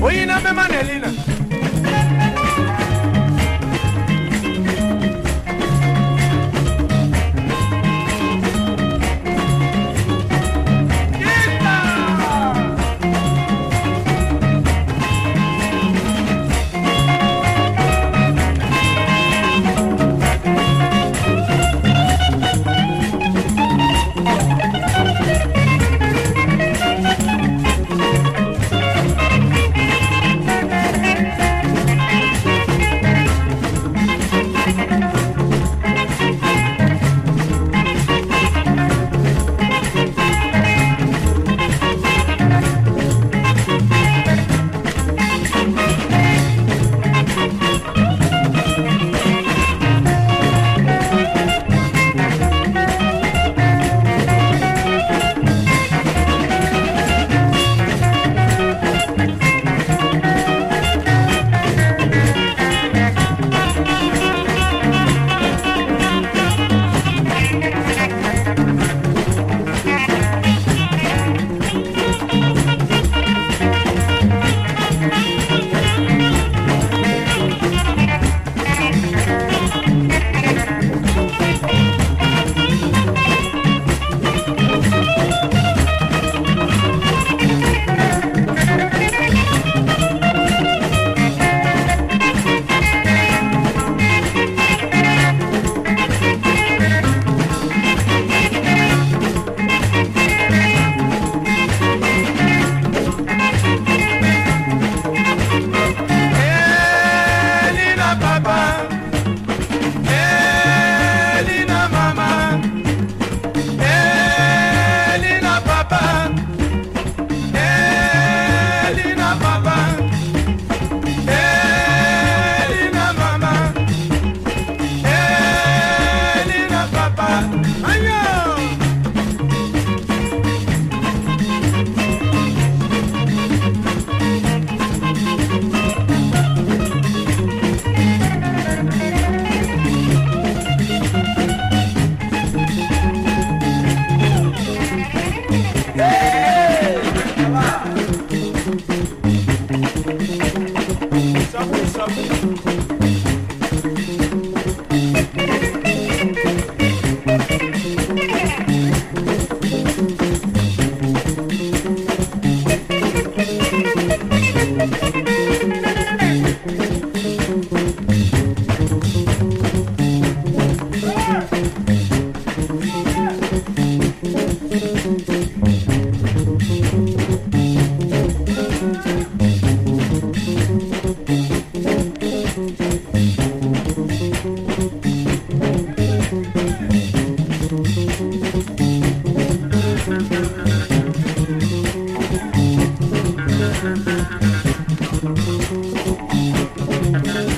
Oyina be manelina.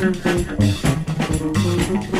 Thank you.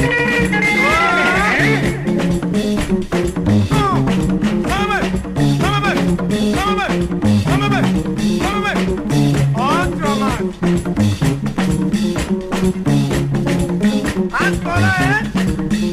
thank you